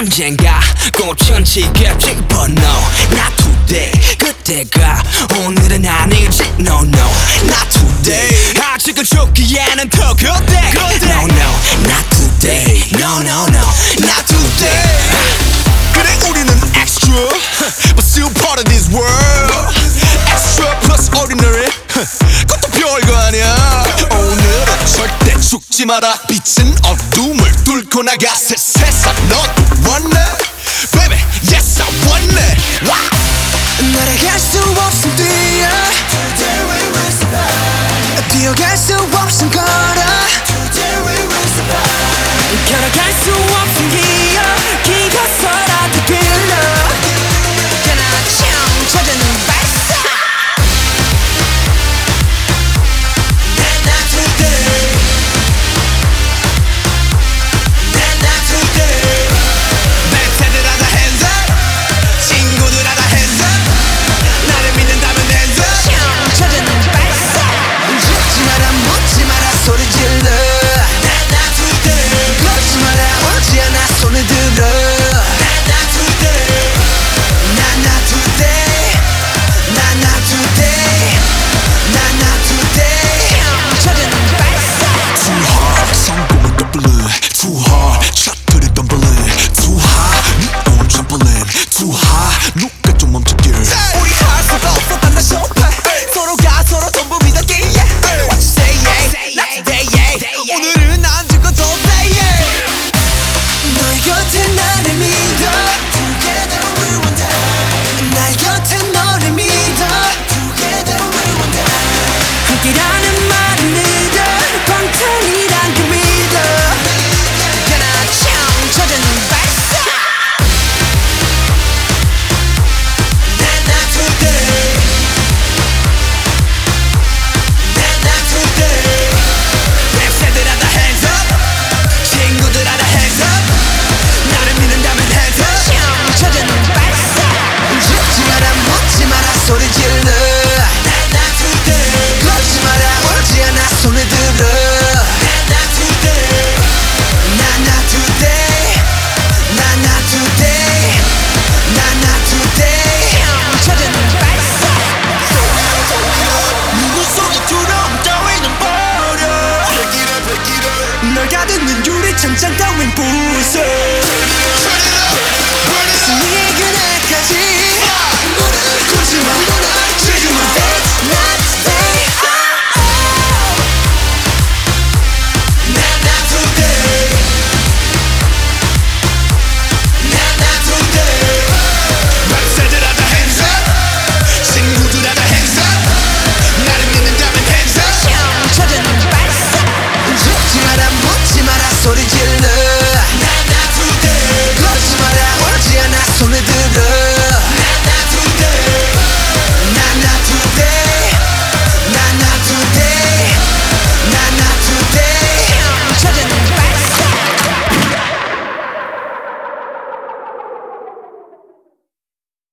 언젠가 꽃천지게 피버 no Not today 그때가 오늘은 아니지. No no. Not today. 아직은 좋기에는 더 그때. 그때. No no. Not today. No no no. Not today. 그래 우리는 extra. But still part of this world. Extra plus ordinary. 그것도 별거 아니야. 오늘은 절대 죽지 마라. 빛은 어둠을 뚫고 나가 새 세상 넌 Baby yes I want it wow. 날아갈 수 없음 뛰어 Today we will survive 뛰어갈 수 없음 걸어 Today we will survive 걸어갈 수 없음 기어 get out Chân 不碎